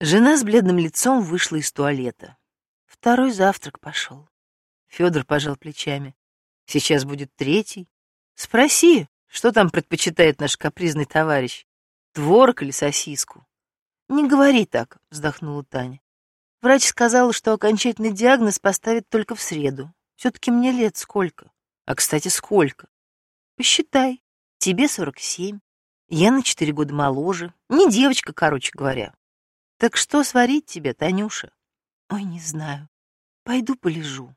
Жена с бледным лицом вышла из туалета. Второй завтрак пошел. Федор пожал плечами. Сейчас будет третий. Спроси, что там предпочитает наш капризный товарищ, творог или сосиску? Не говори так, вздохнула Таня. Врач сказал, что окончательный диагноз поставит только в среду. Все-таки мне лет сколько? А, кстати, сколько? Посчитай. Тебе сорок семь. Я на четыре года моложе. Не девочка, короче говоря. Так что сварить тебе, Танюша? Ой, не знаю. Пойду полежу.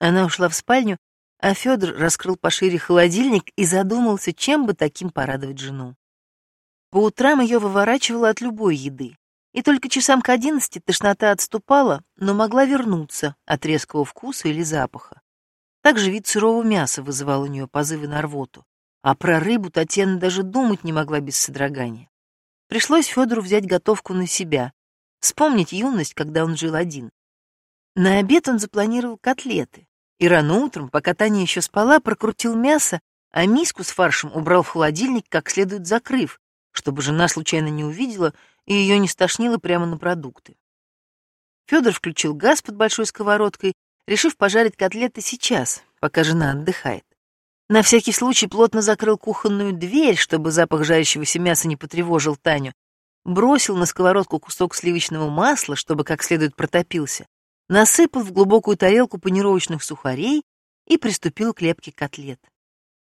Она ушла в спальню, а Федор раскрыл пошире холодильник и задумался, чем бы таким порадовать жену. По утрам ее выворачивало от любой еды, и только часам к одиннадцати тошнота отступала, но могла вернуться от резкого вкуса или запаха. Также вид сырого мяса вызывал у нее позывы на рвоту, а про рыбу Татьяна даже думать не могла без содрогания. Пришлось Федору взять готовку на себя, Вспомнить юность, когда он жил один. На обед он запланировал котлеты. И рано утром, пока Таня еще спала, прокрутил мясо, а миску с фаршем убрал в холодильник, как следует закрыв, чтобы жена случайно не увидела и ее не стошнило прямо на продукты. Федор включил газ под большой сковородкой, решив пожарить котлеты сейчас, пока жена отдыхает. На всякий случай плотно закрыл кухонную дверь, чтобы запах жарящегося мяса не потревожил Таню, бросил на сковородку кусок сливочного масла, чтобы как следует протопился, насыпал в глубокую тарелку панировочных сухарей и приступил к лепке котлет.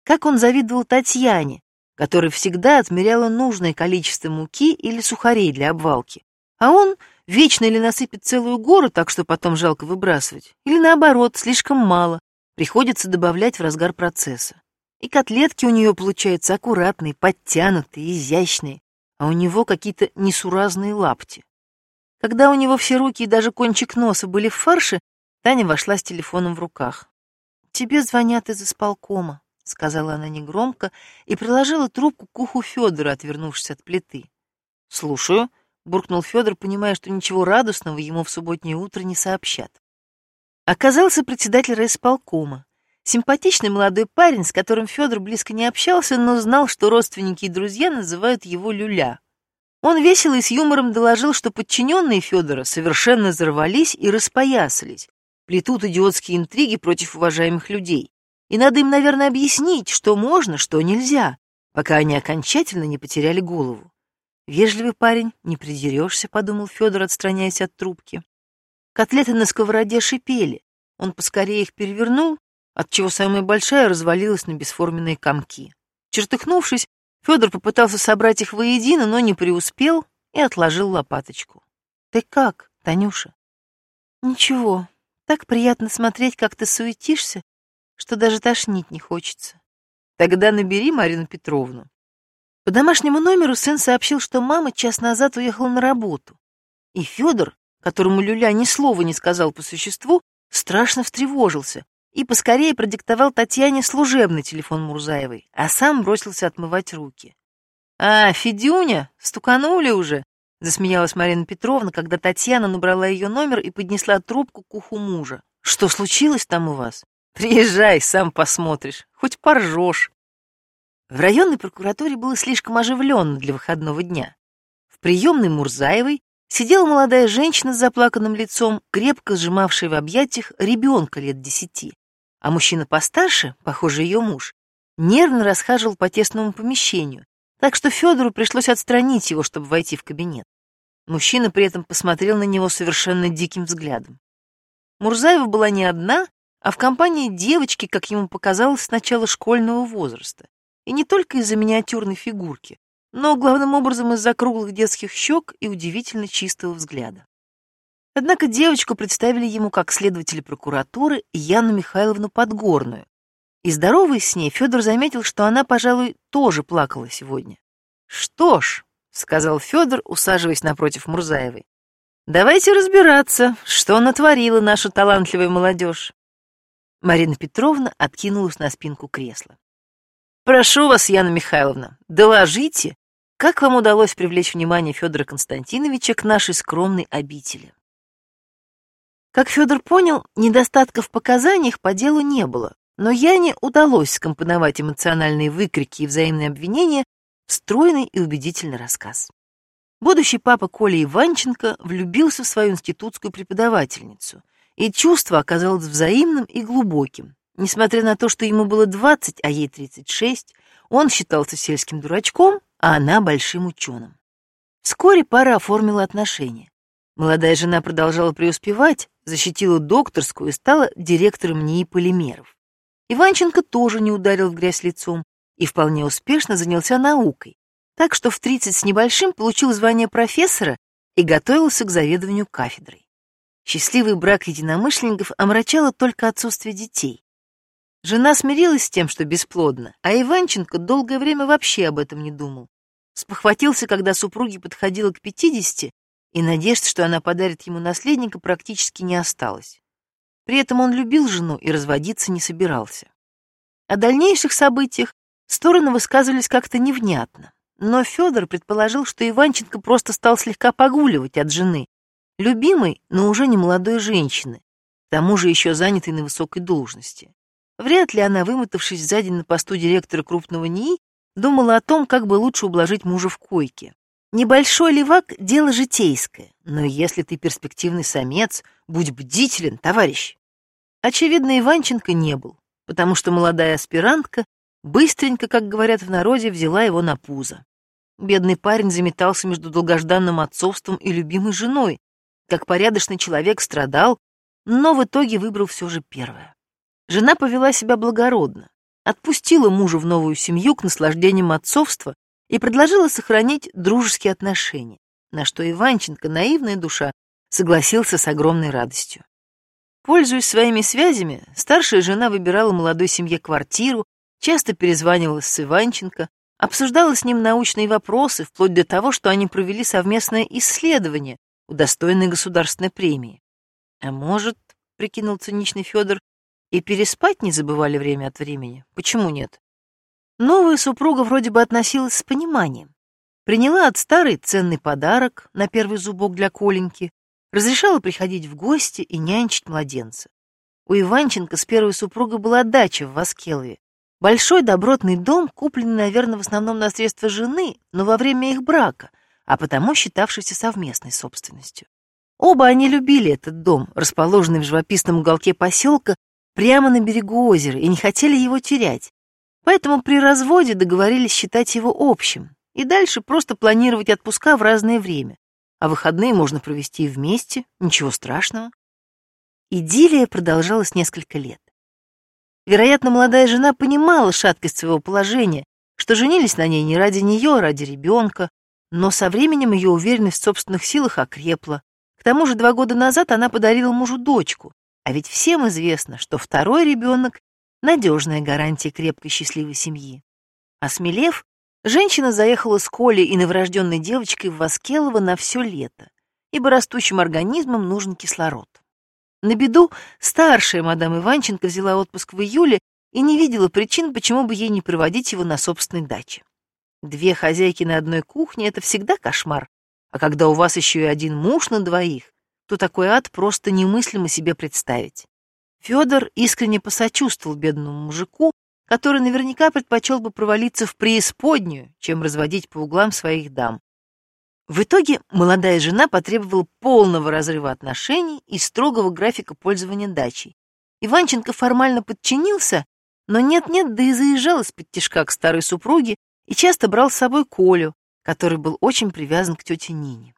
Как он завидовал Татьяне, которая всегда отмеряла нужное количество муки или сухарей для обвалки, а он вечно или насыпет целую гору, так что потом жалко выбрасывать, или наоборот, слишком мало, приходится добавлять в разгар процесса. И котлетки у нее получаются аккуратные, подтянутые, изящные, а у него какие-то несуразные лапти. Когда у него все руки и даже кончик носа были в фарше, Таня вошла с телефоном в руках. «Тебе звонят из исполкома», — сказала она негромко и приложила трубку к уху Федора, отвернувшись от плиты. «Слушаю», — буркнул Федор, понимая, что ничего радостного ему в субботнее утро не сообщат. Оказался председатель райисполкома. Симпатичный молодой парень, с которым Федор близко не общался, но знал, что родственники и друзья называют его Люля. Он весело и с юмором доложил, что подчиненные Федора совершенно взорвались и распоясались, плетут идиотские интриги против уважаемых людей. И надо им, наверное, объяснить, что можно, что нельзя, пока они окончательно не потеряли голову. Вежливый парень, не придерешься, подумал Федор, отстраняясь от трубки. Котлеты на сковороде шипели. Он поскорее их перевернул отчего самая большая развалилась на бесформенные комки. Чертыхнувшись, Федор попытался собрать их воедино, но не преуспел и отложил лопаточку. «Ты как, Танюша?» «Ничего, так приятно смотреть, как ты суетишься, что даже тошнить не хочется. Тогда набери Марину Петровну». По домашнему номеру сын сообщил, что мама час назад уехала на работу. И Федор, которому Люля ни слова не сказал по существу, страшно встревожился, и поскорее продиктовал Татьяне служебный телефон Мурзаевой, а сам бросился отмывать руки. «А, Федюня, стуканули уже?» — засмеялась Марина Петровна, когда Татьяна набрала ее номер и поднесла трубку к уху мужа. «Что случилось там у вас? Приезжай, сам посмотришь, хоть поржешь». В районной прокуратуре было слишком оживленно для выходного дня. В приемной Мурзаевой сидела молодая женщина с заплаканным лицом, крепко сжимавшая в объятиях ребенка лет десяти а мужчина постарше, похоже, ее муж, нервно расхаживал по тесному помещению, так что Федору пришлось отстранить его, чтобы войти в кабинет. Мужчина при этом посмотрел на него совершенно диким взглядом. Мурзаева была не одна, а в компании девочки, как ему показалось, с начала школьного возраста. И не только из-за миниатюрной фигурки, но главным образом из-за круглых детских щек и удивительно чистого взгляда. Однако девочку представили ему как следователя прокуратуры Яну Михайловну Подгорную. И здороваясь с ней, Федор заметил, что она, пожалуй, тоже плакала сегодня. «Что ж», — сказал Федор, усаживаясь напротив Мурзаевой, «давайте разбираться, что натворила наша талантливая молодежь». Марина Петровна откинулась на спинку кресла. «Прошу вас, Яна Михайловна, доложите, как вам удалось привлечь внимание Федора Константиновича к нашей скромной обители?» Как Федор понял, недостатков в показаниях по делу не было, но Яне удалось скомпоновать эмоциональные выкрики и взаимные обвинения в стройный и убедительный рассказ. Будущий папа Коля Иванченко влюбился в свою институтскую преподавательницу, и чувство оказалось взаимным и глубоким. Несмотря на то, что ему было 20, а ей 36, он считался сельским дурачком, а она большим ученым. Вскоре пара оформила отношения. Молодая жена продолжала преуспевать, защитила докторскую и стала директором НИИ полимеров. Иванченко тоже не ударил в грязь лицом и вполне успешно занялся наукой, так что в 30 с небольшим получил звание профессора и готовился к заведованию кафедрой. Счастливый брак единомышленников омрачало только отсутствие детей. Жена смирилась с тем, что бесплодна, а Иванченко долгое время вообще об этом не думал. Спохватился, когда супруге подходила к 50, и надежд, что она подарит ему наследника, практически не осталось. При этом он любил жену и разводиться не собирался. О дальнейших событиях стороны высказывались как-то невнятно, но Федор предположил, что Иванченко просто стал слегка погуливать от жены, любимой, но уже не молодой женщины, к тому же еще занятой на высокой должности. Вряд ли она, вымотавшись за день на посту директора крупного НИИ, думала о том, как бы лучше ублажить мужа в койке. Небольшой левак — дело житейское, но если ты перспективный самец, будь бдителен, товарищ. Очевидно, Иванченко не был, потому что молодая аспирантка быстренько, как говорят в народе, взяла его на пузо. Бедный парень заметался между долгожданным отцовством и любимой женой. Как порядочный человек страдал, но в итоге выбрал все же первое. Жена повела себя благородно, отпустила мужа в новую семью к наслаждениям отцовства и предложила сохранить дружеские отношения, на что Иванченко, наивная душа, согласился с огромной радостью. Пользуясь своими связями, старшая жена выбирала молодой семье квартиру, часто перезванивала с Иванченко, обсуждала с ним научные вопросы, вплоть до того, что они провели совместное исследование, удостоенное государственной премии. А может, прикинул циничный Федор, и переспать не забывали время от времени? Почему нет? Новая супруга вроде бы относилась с пониманием. Приняла от старой ценный подарок на первый зубок для Коленьки, разрешала приходить в гости и нянчить младенца. У Иванченко с первой супругой была дача в Воскелове. Большой добротный дом, купленный, наверное, в основном на средства жены, но во время их брака, а потому считавшийся совместной собственностью. Оба они любили этот дом, расположенный в живописном уголке поселка, прямо на берегу озера, и не хотели его терять. Поэтому при разводе договорились считать его общим и дальше просто планировать отпуска в разное время. А выходные можно провести вместе, ничего страшного. Идиллия продолжалась несколько лет. Вероятно, молодая жена понимала шаткость своего положения, что женились на ней не ради нее, а ради ребенка, но со временем ее уверенность в собственных силах окрепла. К тому же два года назад она подарила мужу дочку, а ведь всем известно, что второй ребенок надежная гарантия крепкой счастливой семьи. Осмелев, женщина заехала с Колей и новорожденной девочкой в Воскелово на все лето, ибо растущим организмам нужен кислород. На беду старшая мадам Иванченко взяла отпуск в июле и не видела причин, почему бы ей не проводить его на собственной даче. Две хозяйки на одной кухне — это всегда кошмар, а когда у вас еще и один муж на двоих, то такой ад просто немыслимо себе представить. Федор искренне посочувствовал бедному мужику, который наверняка предпочел бы провалиться в преисподнюю, чем разводить по углам своих дам. В итоге молодая жена потребовала полного разрыва отношений и строгого графика пользования дачей. Иванченко формально подчинился, но нет-нет, да и заезжал из-под тишка к старой супруге и часто брал с собой Колю, который был очень привязан к тете Нине.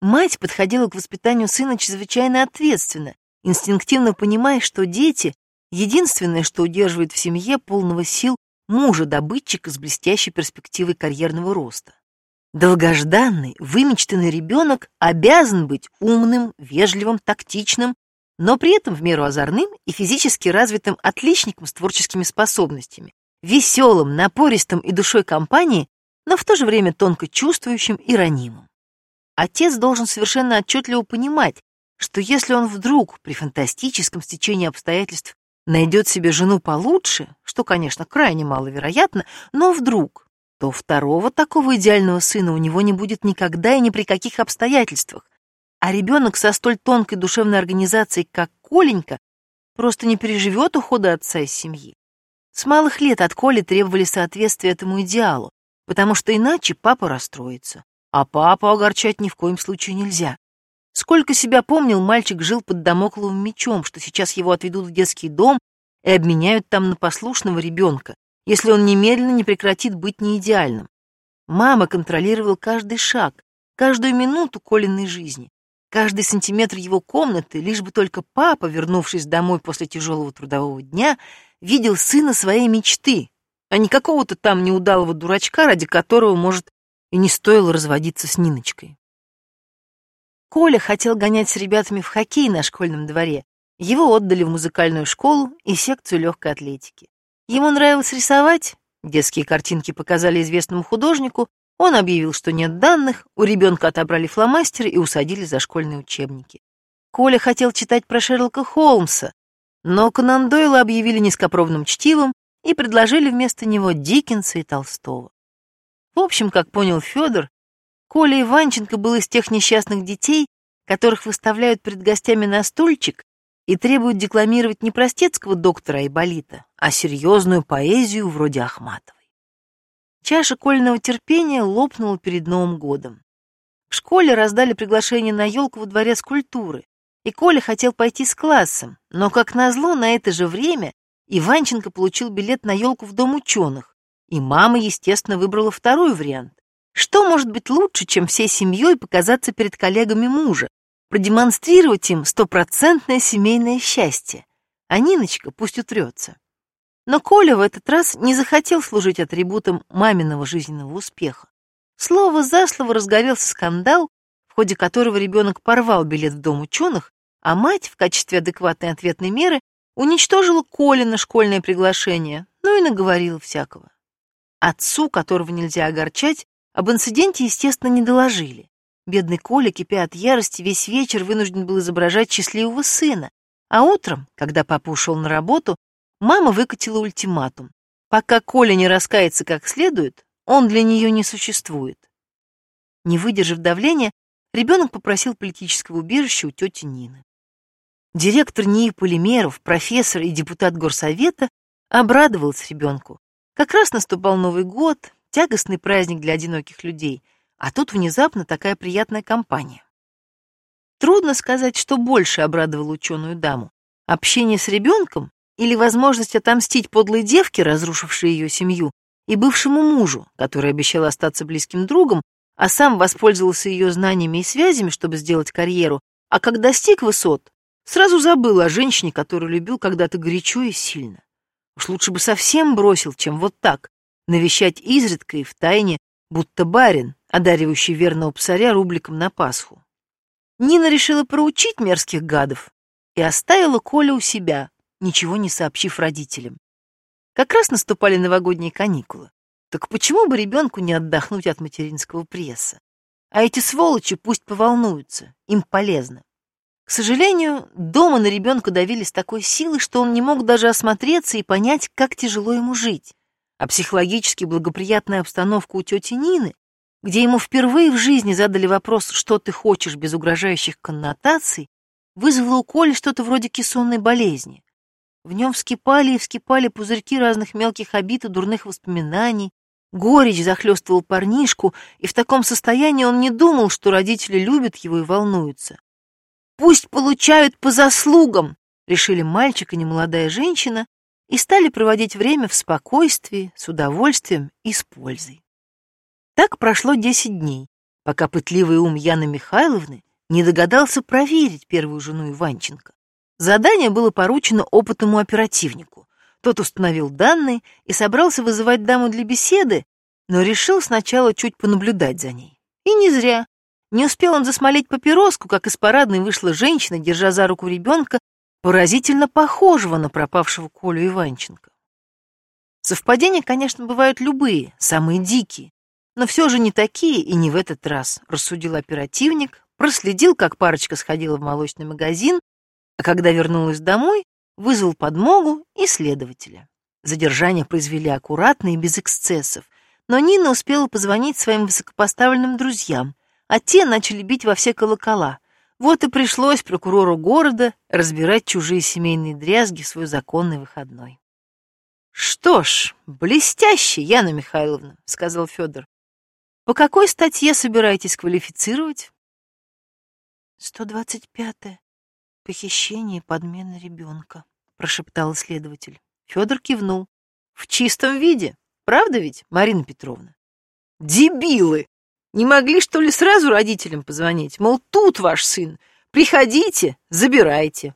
Мать подходила к воспитанию сына чрезвычайно ответственно инстинктивно понимая, что дети — единственное, что удерживает в семье полного сил мужа-добытчика с блестящей перспективой карьерного роста. Долгожданный, вымечтанный ребенок обязан быть умным, вежливым, тактичным, но при этом в меру озорным и физически развитым отличником с творческими способностями, веселым, напористым и душой компании, но в то же время тонко чувствующим и ранимым. Отец должен совершенно отчетливо понимать, что если он вдруг при фантастическом стечении обстоятельств найдет себе жену получше, что, конечно, крайне маловероятно, но вдруг, то второго такого идеального сына у него не будет никогда и ни при каких обстоятельствах, а ребенок со столь тонкой душевной организацией, как Коленька, просто не переживет ухода отца из семьи. С малых лет от Коли требовали соответствия этому идеалу, потому что иначе папа расстроится, А папу огорчать ни в коем случае нельзя. Сколько себя помнил, мальчик жил под домокловым мечом, что сейчас его отведут в детский дом и обменяют там на послушного ребенка, если он немедленно не прекратит быть неидеальным. Мама контролировала каждый шаг, каждую минуту Колиной жизни, каждый сантиметр его комнаты, лишь бы только папа, вернувшись домой после тяжелого трудового дня, видел сына своей мечты, а не какого-то там неудалого дурачка, ради которого, может, и не стоило разводиться с Ниночкой. Коля хотел гонять с ребятами в хоккей на школьном дворе. Его отдали в музыкальную школу и секцию легкой атлетики. Ему нравилось рисовать, детские картинки показали известному художнику, он объявил, что нет данных, у ребенка отобрали фломастеры и усадили за школьные учебники. Коля хотел читать про Шерлока Холмса, но Конан Дойла объявили низкопробным чтивом и предложили вместо него Диккенса и Толстого. В общем, как понял Федор, Коля Иванченко был из тех несчастных детей, которых выставляют перед гостями на стульчик и требуют декламировать не простецкого доктора Айболита, а серьезную поэзию вроде Ахматовой. Чаша Колиного терпения лопнула перед Новым годом. В школе раздали приглашение на елку во дворе скульптуры, и Коля хотел пойти с классом, но, как назло, на это же время Иванченко получил билет на елку в Дом ученых, и мама, естественно, выбрала второй вариант. Что может быть лучше, чем всей семьей показаться перед коллегами мужа, продемонстрировать им стопроцентное семейное счастье? А Ниночка пусть утрется. Но Коля в этот раз не захотел служить атрибутом маминого жизненного успеха. Слово за слово разгорелся скандал, в ходе которого ребенок порвал билет в Дом ученых, а мать в качестве адекватной ответной меры уничтожила Колина школьное приглашение, ну и наговорила всякого. Отцу, которого нельзя огорчать, об инциденте, естественно, не доложили. Бедный Коля, кипя от ярости, весь вечер вынужден был изображать счастливого сына. А утром, когда папа ушел на работу, мама выкатила ультиматум. Пока Коля не раскается как следует, он для нее не существует. Не выдержав давления, ребенок попросил политического убежища у тети Нины. Директор НИИ полимеров, профессор и депутат горсовета обрадовался ребенку. Как раз наступал Новый год, тягостный праздник для одиноких людей, а тут внезапно такая приятная компания. Трудно сказать, что больше обрадовало ученую даму. Общение с ребенком или возможность отомстить подлой девке, разрушившей ее семью, и бывшему мужу, который обещал остаться близким другом, а сам воспользовался ее знаниями и связями, чтобы сделать карьеру, а как достиг высот, сразу забыл о женщине, которую любил когда-то горячо и сильно. Уж лучше бы совсем бросил, чем вот так, навещать изредка и в тайне, будто барин, одаривающий верного псаря рубликом на Пасху. Нина решила проучить мерзких гадов и оставила Коля у себя, ничего не сообщив родителям. Как раз наступали новогодние каникулы. Так почему бы ребенку не отдохнуть от материнского пресса? А эти сволочи пусть поволнуются, им полезно. К сожалению, дома на ребенка давили с такой силой, что он не мог даже осмотреться и понять, как тяжело ему жить а психологически благоприятная обстановка у тети Нины, где ему впервые в жизни задали вопрос «что ты хочешь?» без угрожающих коннотаций, вызвала у Коли что-то вроде кессонной болезни. В нем вскипали и вскипали пузырьки разных мелких обид и дурных воспоминаний, горечь захлестывал парнишку, и в таком состоянии он не думал, что родители любят его и волнуются. «Пусть получают по заслугам!» — решили мальчик и немолодая женщина, и стали проводить время в спокойствии, с удовольствием и с пользой. Так прошло десять дней, пока пытливый ум Яны Михайловны не догадался проверить первую жену Иванченко. Задание было поручено опытному оперативнику. Тот установил данные и собрался вызывать даму для беседы, но решил сначала чуть понаблюдать за ней. И не зря. Не успел он засмолить папироску, как из парадной вышла женщина, держа за руку ребенка поразительно похожего на пропавшего Колю Иванченко. Совпадения, конечно, бывают любые, самые дикие, но все же не такие и не в этот раз, рассудил оперативник, проследил, как парочка сходила в молочный магазин, а когда вернулась домой, вызвал подмогу и следователя. Задержание произвели аккуратно и без эксцессов, но Нина успела позвонить своим высокопоставленным друзьям, а те начали бить во все колокола, вот и пришлось прокурору города разбирать чужие семейные дрязги в свой законный выходной. «Что ж, блестяще, Яна Михайловна», — сказал Федор. По какой статье собираетесь квалифицировать? 125-е. Похищение и подмена ребенка, прошептал следователь. Федор кивнул. В чистом виде. Правда ведь, Марина Петровна? Дебилы! Не могли, что ли, сразу родителям позвонить? Мол, тут ваш сын. Приходите, забирайте.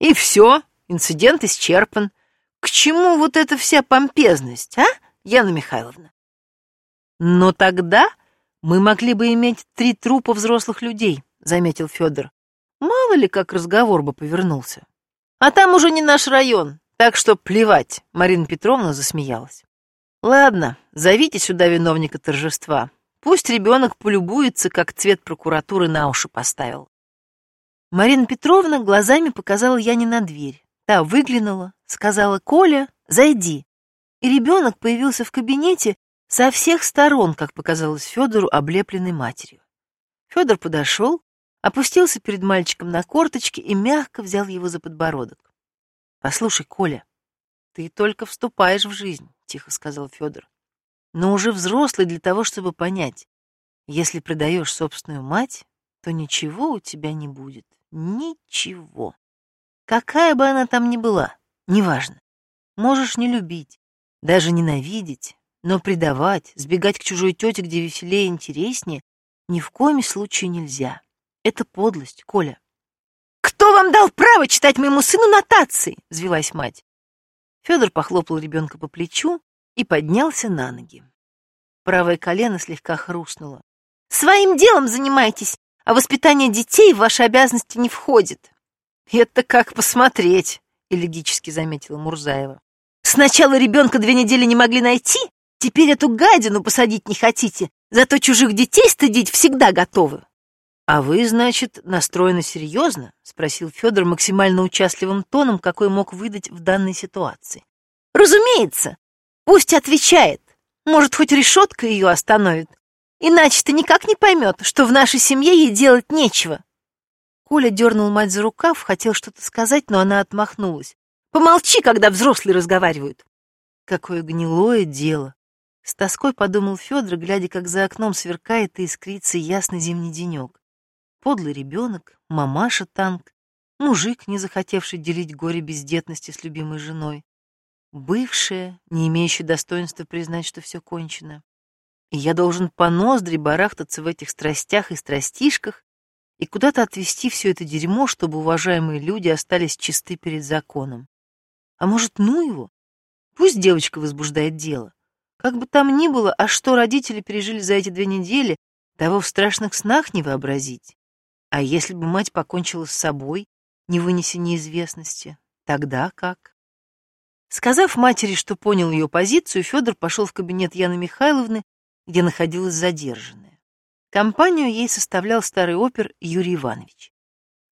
И все, инцидент исчерпан. К чему вот эта вся помпезность, а, Яна Михайловна? Но тогда мы могли бы иметь три трупа взрослых людей, заметил Федор. Мало ли, как разговор бы повернулся. А там уже не наш район, так что плевать, Марина Петровна засмеялась. Ладно, зовите сюда виновника торжества. Пусть ребенок полюбуется, как цвет прокуратуры на уши поставил. Марина Петровна глазами показала Яне на дверь. Та выглянула, сказала «Коля, зайди». И ребенок появился в кабинете со всех сторон, как показалось Федору, облепленной матерью. Федор подошел, опустился перед мальчиком на корточки и мягко взял его за подбородок. «Послушай, Коля, ты только вступаешь в жизнь», — тихо сказал Федор. «Но уже взрослый для того, чтобы понять, если предаешь собственную мать, то ничего у тебя не будет. Ничего. Какая бы она там ни была, неважно. Можешь не любить, даже ненавидеть, но предавать, сбегать к чужой тете, где веселее и интереснее, ни в коем случае нельзя. Это подлость, Коля. «Кто вам дал право читать моему сыну нотации?» — взвелась мать. Федор похлопал ребенка по плечу и поднялся на ноги. Правое колено слегка хрустнуло. «Своим делом занимайтесь, а воспитание детей в ваши обязанности не входит». «Это как посмотреть», — элегически заметила Мурзаева. «Сначала ребенка две недели не могли найти, Теперь эту гадину посадить не хотите, зато чужих детей стыдить всегда готовы. А вы, значит, настроены серьезно? спросил Федор максимально участливым тоном, какой мог выдать в данной ситуации. Разумеется. Пусть отвечает. Может, хоть решетка ее остановит. Иначе ты никак не поймет, что в нашей семье ей делать нечего. Коля дернул мать за рукав, хотел что-то сказать, но она отмахнулась. Помолчи, когда взрослые разговаривают. Какое гнилое дело. С тоской подумал Федор, глядя, как за окном сверкает и искрится ясный зимний денек. Подлый ребенок, мамаша-танк, мужик, не захотевший делить горе бездетности с любимой женой, бывшая, не имеющая достоинства признать, что все кончено. И я должен по ноздри барахтаться в этих страстях и страстишках и куда-то отвести все это дерьмо, чтобы уважаемые люди остались чисты перед законом. А может, ну его? Пусть девочка возбуждает дело. Как бы там ни было, а что родители пережили за эти две недели, того в страшных снах не вообразить. А если бы мать покончила с собой, не вынеся неизвестности, тогда как? Сказав матери, что понял ее позицию, Федор пошел в кабинет Яны Михайловны, где находилась задержанная. Компанию ей составлял старый опер Юрий Иванович.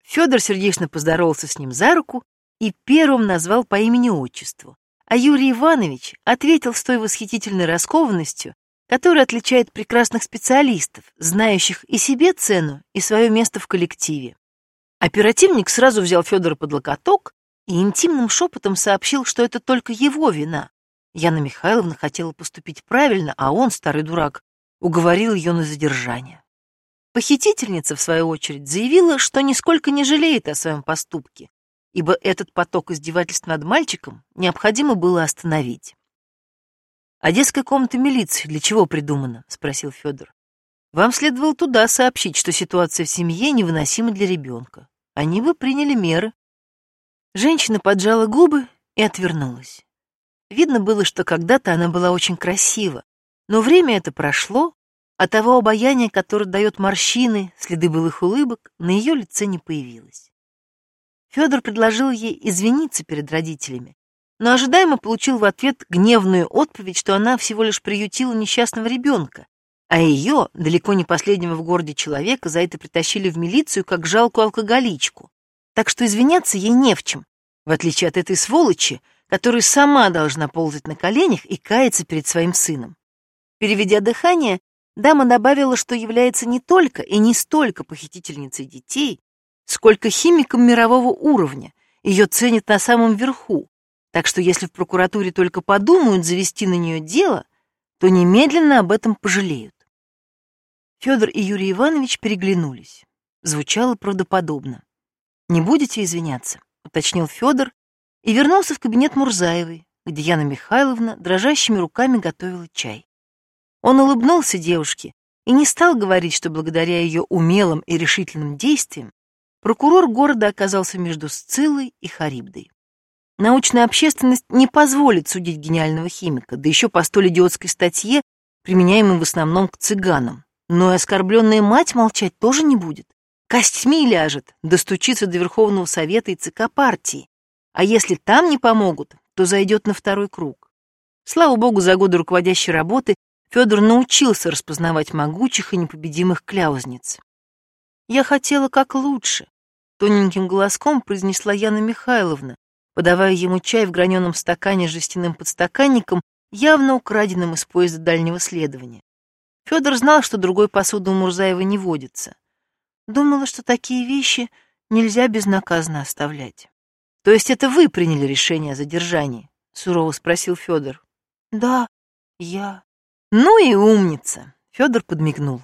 Федор сердечно поздоровался с ним за руку и первым назвал по имени-отчеству, а Юрий Иванович ответил с той восхитительной раскованностью, которая отличает прекрасных специалистов, знающих и себе цену, и свое место в коллективе. Оперативник сразу взял Федора под локоток и интимным шепотом сообщил, что это только его вина. Яна Михайловна хотела поступить правильно, а он, старый дурак, уговорил ее на задержание. Похитительница, в свою очередь, заявила, что нисколько не жалеет о своем поступке, ибо этот поток издевательств над мальчиком необходимо было остановить. «А детская комната милиции для чего придумана?» — спросил Федор. «Вам следовало туда сообщить, что ситуация в семье невыносима для ребенка. Они бы приняли меры». Женщина поджала губы и отвернулась. Видно было, что когда-то она была очень красива, но время это прошло, а того обаяния, которое дает морщины, следы былых улыбок, на ее лице не появилось. Федор предложил ей извиниться перед родителями, но ожидаемо получил в ответ гневную отповедь, что она всего лишь приютила несчастного ребенка, а ее, далеко не последнего в городе человека, за это притащили в милицию как жалкую алкоголичку. Так что извиняться ей не в чем, в отличие от этой сволочи, которая сама должна ползать на коленях и каяться перед своим сыном. Переведя дыхание, дама добавила, что является не только и не столько похитительницей детей, сколько химикам мирового уровня, ее ценят на самом верху, так что если в прокуратуре только подумают завести на нее дело, то немедленно об этом пожалеют. Федор и Юрий Иванович переглянулись. Звучало правдоподобно. «Не будете извиняться?» — уточнил Федор и вернулся в кабинет Мурзаевой, где Яна Михайловна дрожащими руками готовила чай. Он улыбнулся девушке и не стал говорить, что благодаря ее умелым и решительным действиям прокурор города оказался между Сциллой и Харибдой. Научная общественность не позволит судить гениального химика, да еще по столь идиотской статье, применяемой в основном к цыганам. Но и оскорбленная мать молчать тоже не будет. Костьми ляжет, достучится до Верховного Совета и ЦК партии. А если там не помогут, то зайдет на второй круг. Слава богу, за годы руководящей работы Федор научился распознавать могучих и непобедимых кляузниц. «Я хотела как лучше», — тоненьким голоском произнесла Яна Михайловна, подавая ему чай в граненом стакане с жестяным подстаканником, явно украденным из поезда дальнего следования. Федор знал, что другой посуды у Мурзаева не водится. Думала, что такие вещи нельзя безнаказанно оставлять. То есть это вы приняли решение о задержании? Сурово спросил Федор. Да, я. Ну и умница. Федор подмигнул.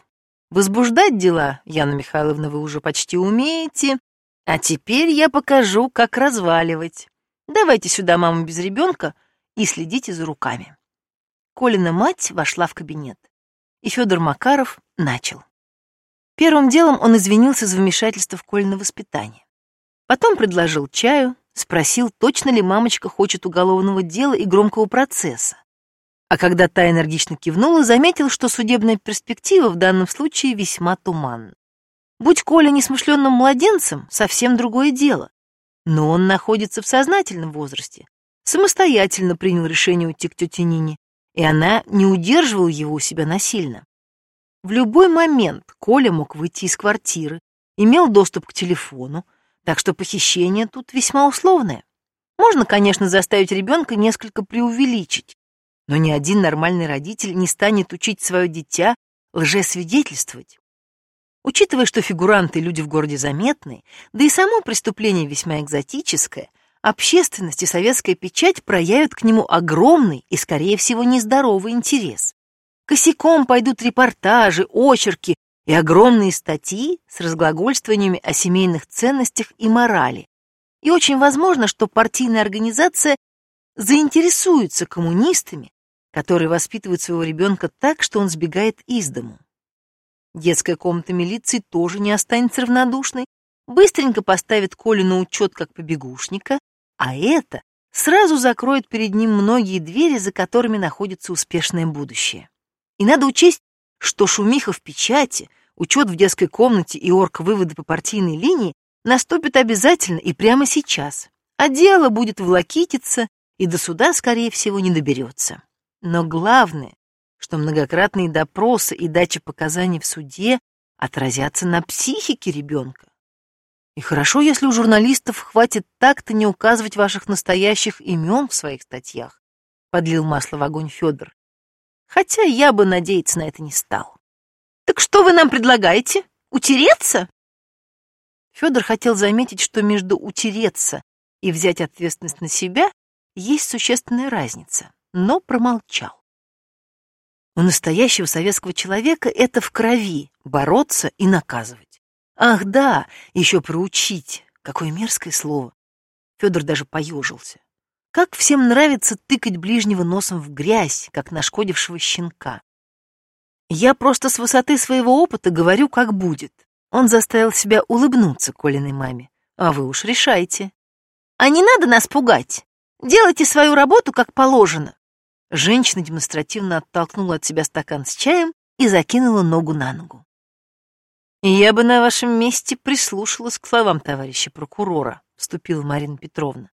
Возбуждать дела, Яна Михайловна, вы уже почти умеете. А теперь я покажу, как разваливать. Давайте сюда маму без ребенка и следите за руками. Колина мать вошла в кабинет, и Федор Макаров начал. Первым делом он извинился за вмешательство в Колино воспитание. Потом предложил чаю, спросил, точно ли мамочка хочет уголовного дела и громкого процесса. А когда та энергично кивнула, заметил, что судебная перспектива в данном случае весьма туманна. Будь Коля несмышленным младенцем, совсем другое дело. Но он находится в сознательном возрасте, самостоятельно принял решение уйти к тете Нине, и она не удерживала его у себя насильно. В любой момент Коля мог выйти из квартиры, имел доступ к телефону, так что похищение тут весьма условное. Можно, конечно, заставить ребенка несколько преувеличить, но ни один нормальный родитель не станет учить свое дитя лжесвидетельствовать. Учитывая, что фигуранты люди в городе заметные, да и само преступление весьма экзотическое, общественность и советская печать проявят к нему огромный и, скорее всего, нездоровый интерес. Косяком пойдут репортажи, очерки и огромные статьи с разглагольствованиями о семейных ценностях и морали. И очень возможно, что партийная организация заинтересуется коммунистами, которые воспитывают своего ребенка так, что он сбегает из дому. Детская комната милиции тоже не останется равнодушной, быстренько поставит Колю на учет как побегушника, а это сразу закроет перед ним многие двери, за которыми находится успешное будущее. И надо учесть, что шумиха в печати, учет в детской комнате и орг-выводы по партийной линии наступит обязательно и прямо сейчас, а дело будет влакититься и до суда, скорее всего, не доберется. Но главное, что многократные допросы и дача показаний в суде отразятся на психике ребенка. И хорошо, если у журналистов хватит так-то не указывать ваших настоящих имен в своих статьях, подлил масло в огонь Федор. Хотя я бы надеяться на это не стал. Так что вы нам предлагаете? Утереться? Федор хотел заметить, что между утереться и взять ответственность на себя есть существенная разница, но промолчал. У настоящего советского человека это в крови — бороться и наказывать. Ах да, еще проучить. Какое мерзкое слово. Федор даже поежился. Как всем нравится тыкать ближнего носом в грязь, как нашкодившего щенка. Я просто с высоты своего опыта говорю, как будет. Он заставил себя улыбнуться Колиной маме. А вы уж решайте. А не надо нас пугать. Делайте свою работу, как положено. Женщина демонстративно оттолкнула от себя стакан с чаем и закинула ногу на ногу. «Я бы на вашем месте прислушалась к словам товарища прокурора», — вступила Марина Петровна.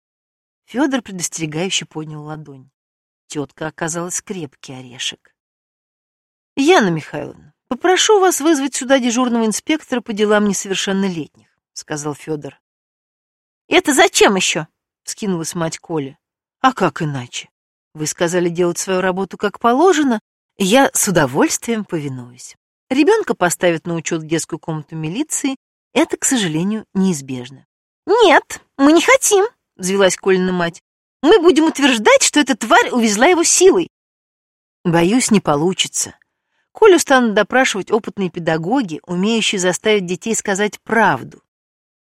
Федор предостерегающе поднял ладонь. Тетка оказалась крепкий орешек. «Яна Михайловна, попрошу вас вызвать сюда дежурного инспектора по делам несовершеннолетних», — сказал Федор. «Это зачем еще?» — скинулась мать Коля. «А как иначе? Вы сказали делать свою работу как положено, и я с удовольствием повинуюсь. Ребенка поставят на учет в детскую комнату милиции, это, к сожалению, неизбежно. «Нет, мы не хотим», — взвелась Колина мать. «Мы будем утверждать, что эта тварь увезла его силой». «Боюсь, не получится. Колю станут допрашивать опытные педагоги, умеющие заставить детей сказать правду.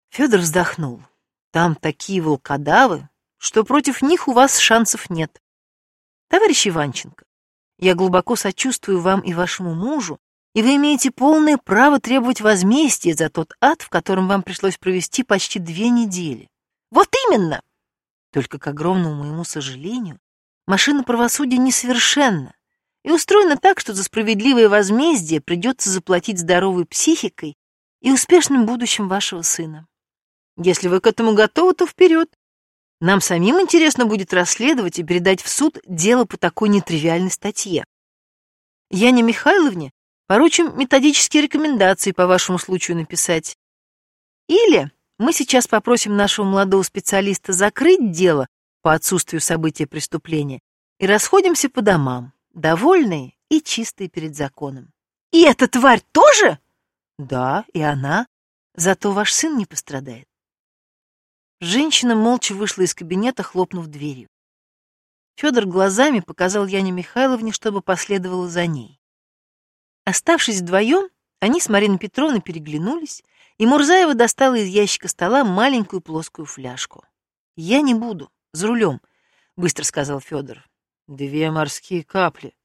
Федор вздохнул. Там такие волкодавы, что против них у вас шансов нет. Товарищ Иванченко, я глубоко сочувствую вам и вашему мужу, и вы имеете полное право требовать возмездия за тот ад, в котором вам пришлось провести почти две недели. Вот именно! Только, к огромному моему сожалению, машина правосудия несовершенна и устроена так, что за справедливое возмездие придется заплатить здоровой психикой и успешным будущим вашего сына. Если вы к этому готовы, то вперед. Нам самим интересно будет расследовать и передать в суд дело по такой нетривиальной статье. Яне Михайловне поручим методические рекомендации по вашему случаю написать. Или мы сейчас попросим нашего молодого специалиста закрыть дело по отсутствию события преступления и расходимся по домам, довольные и чистые перед законом. И эта тварь тоже? Да, и она. Зато ваш сын не пострадает. Женщина молча вышла из кабинета, хлопнув дверью. Федор глазами показал Яне Михайловне, чтобы последовала за ней. Оставшись вдвоем, они с Мариной Петровной переглянулись, и Мурзаева достала из ящика стола маленькую плоскую фляжку. «Я не буду, за рулем», — быстро сказал Федор. «Две морские капли».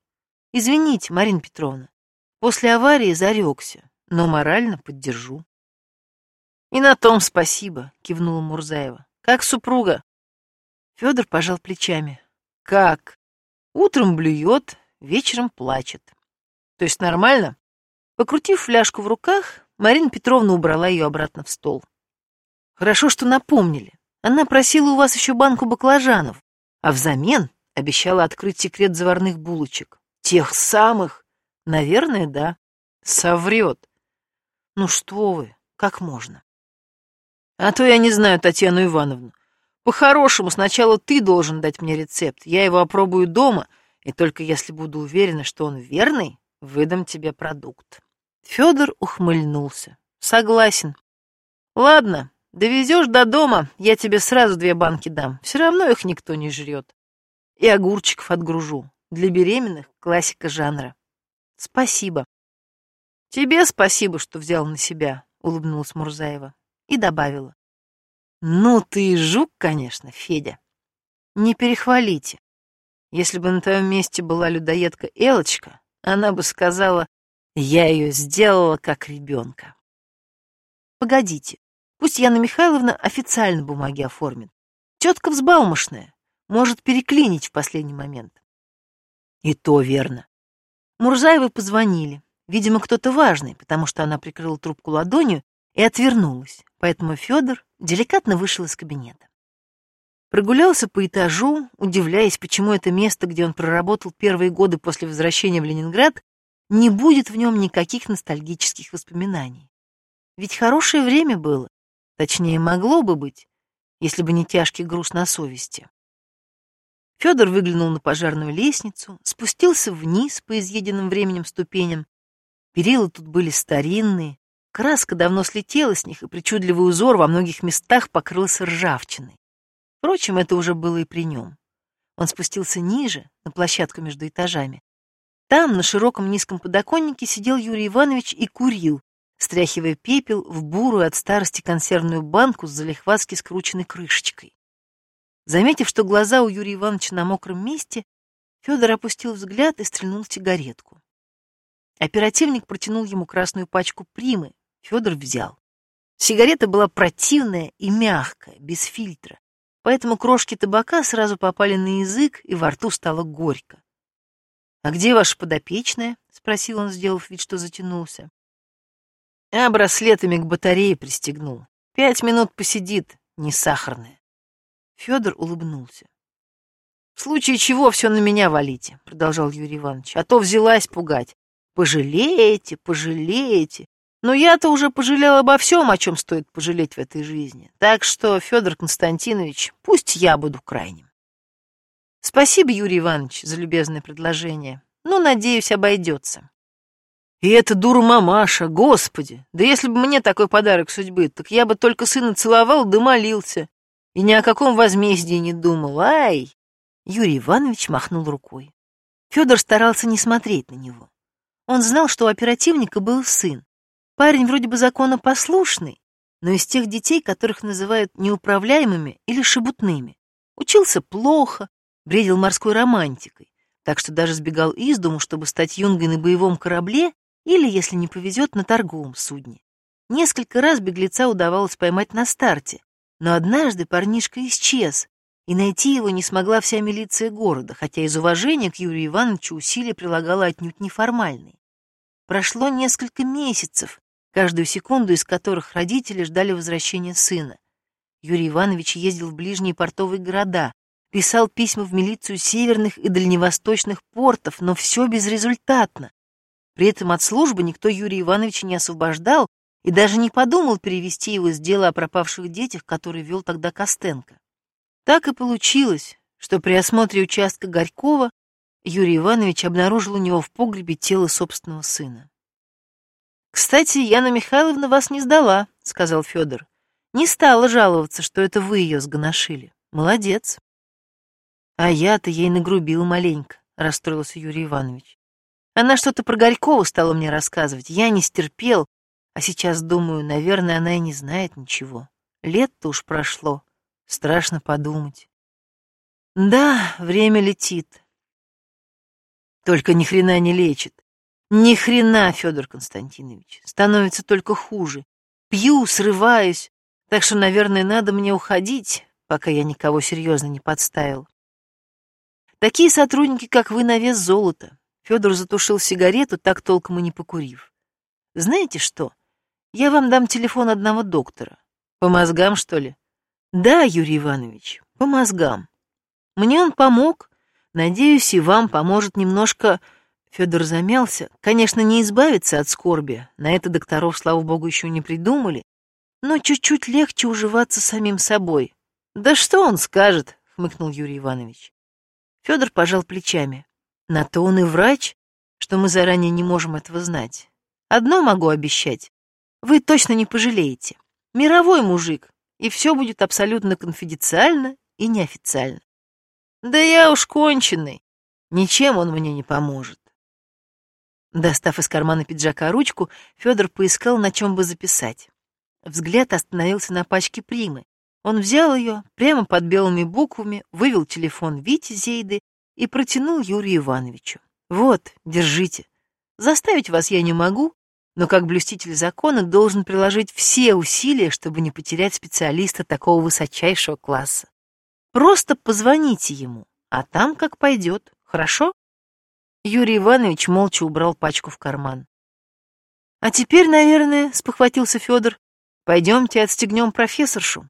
«Извините, Марина Петровна, после аварии зарекся, но морально поддержу». И на том спасибо, кивнула Мурзаева. Как супруга? Федор пожал плечами. Как? Утром блюет, вечером плачет. То есть нормально? Покрутив фляжку в руках, Марина Петровна убрала ее обратно в стол. Хорошо, что напомнили. Она просила у вас еще банку баклажанов, а взамен обещала открыть секрет заварных булочек. Тех самых? Наверное, да. Соврет. Ну что вы, как можно? А то я не знаю Татьяну Ивановну. По-хорошему, сначала ты должен дать мне рецепт. Я его опробую дома, и только если буду уверена, что он верный, выдам тебе продукт. Федор ухмыльнулся. Согласен. Ладно, довезешь до дома, я тебе сразу две банки дам. Все равно их никто не жрет. И огурчиков отгружу. Для беременных классика жанра. Спасибо. Тебе спасибо, что взял на себя, улыбнулась Мурзаева и добавила. «Ну ты жук, конечно, Федя. Не перехвалите. Если бы на твоем месте была людоедка Элочка, она бы сказала, я ее сделала как ребенка. Погодите, пусть Яна Михайловна официально бумаги оформит. Тетка взбалмошная, может переклинить в последний момент. И то верно. Мурзаевы позвонили. Видимо, кто-то важный, потому что она прикрыла трубку ладонью и отвернулась, поэтому Федор деликатно вышел из кабинета. Прогулялся по этажу, удивляясь, почему это место, где он проработал первые годы после возвращения в Ленинград, не будет в нем никаких ностальгических воспоминаний. Ведь хорошее время было, точнее, могло бы быть, если бы не тяжкий груз на совести. Федор выглянул на пожарную лестницу, спустился вниз по изъеденным временем ступеням. Перила тут были старинные, Краска давно слетела с них, и причудливый узор во многих местах покрылся ржавчиной. Впрочем, это уже было и при нем. Он спустился ниже, на площадку между этажами. Там, на широком низком подоконнике, сидел Юрий Иванович и курил, стряхивая пепел в бурую от старости консервную банку с залихватски скрученной крышечкой. Заметив, что глаза у Юрия Ивановича на мокром месте, Федор опустил взгляд и стрельнул сигаретку. Оперативник протянул ему красную пачку примы, Федор взял. Сигарета была противная и мягкая, без фильтра, поэтому крошки табака сразу попали на язык, и во рту стало горько. «А где ваша подопечная?» — спросил он, сделав вид, что затянулся. «А браслетами к батарее пристегнул. Пять минут посидит, не сахарная». Федор улыбнулся. «В случае чего все на меня валите», — продолжал Юрий Иванович, «а то взялась пугать. Пожалеете, пожалеете. Но я-то уже пожалел обо всем, о чем стоит пожалеть в этой жизни. Так что, Федор Константинович, пусть я буду крайним. Спасибо, Юрий Иванович, за любезное предложение. Но, надеюсь, обойдется. И эта дура мамаша, господи! Да если бы мне такой подарок судьбы, так я бы только сына целовал да молился. И ни о каком возмездии не думал. Ай! Юрий Иванович махнул рукой. Федор старался не смотреть на него. Он знал, что у оперативника был сын. Парень вроде бы законопослушный, но из тех детей, которых называют неуправляемыми или шебутными. Учился плохо, бредил морской романтикой, так что даже сбегал из дому, чтобы стать юнгой на боевом корабле или, если не повезет, на торговом судне. Несколько раз беглеца удавалось поймать на старте, но однажды парнишка исчез, и найти его не смогла вся милиция города, хотя из уважения к Юрию Ивановичу усилия прилагала отнюдь неформальные. Прошло несколько месяцев, каждую секунду из которых родители ждали возвращения сына. Юрий Иванович ездил в ближние портовые города, писал письма в милицию северных и дальневосточных портов, но все безрезультатно. При этом от службы никто Юрия Ивановича не освобождал и даже не подумал перевести его с дела о пропавших детях, который вел тогда Костенко. Так и получилось, что при осмотре участка Горького Юрий Иванович обнаружил у него в погребе тело собственного сына. «Кстати, Яна Михайловна вас не сдала», — сказал Федор. «Не стала жаловаться, что это вы ее сгоношили. Молодец». «А я-то ей нагрубил маленько», — расстроился Юрий Иванович. «Она что-то про Горького стала мне рассказывать. Я не стерпел, а сейчас думаю, наверное, она и не знает ничего. Лет-то уж прошло. Страшно подумать. Да, время летит. Только ни хрена не лечит. Ни хрена, Федор Константинович. Становится только хуже. Пью, срываюсь. Так что, наверное, надо мне уходить, пока я никого серьезно не подставил. Такие сотрудники, как вы, на вес золота. Федор затушил сигарету, так толком и не покурив. Знаете что? Я вам дам телефон одного доктора. По мозгам, что ли? Да, Юрий Иванович, по мозгам. Мне он помог. Надеюсь, и вам поможет немножко... Федор замялся. Конечно, не избавиться от скорби. На это докторов, слава богу, еще не придумали. Но чуть-чуть легче уживаться самим собой. Да что он скажет, хмыкнул Юрий Иванович. Федор пожал плечами. На то он и врач, что мы заранее не можем этого знать. Одно могу обещать. Вы точно не пожалеете. Мировой мужик, и все будет абсолютно конфиденциально и неофициально. Да я уж конченый. Ничем он мне не поможет. Достав из кармана пиджака ручку, Федор поискал, на чем бы записать. Взгляд остановился на пачке примы. Он взял ее, прямо под белыми буквами, вывел телефон Вити Зейды и протянул Юрию Ивановичу. «Вот, держите. Заставить вас я не могу, но как блюститель закона должен приложить все усилия, чтобы не потерять специалиста такого высочайшего класса. Просто позвоните ему, а там как пойдет, хорошо? Юрий Иванович молча убрал пачку в карман. А теперь, наверное, спохватился Федор, пойдемте отстегнем профессоршу.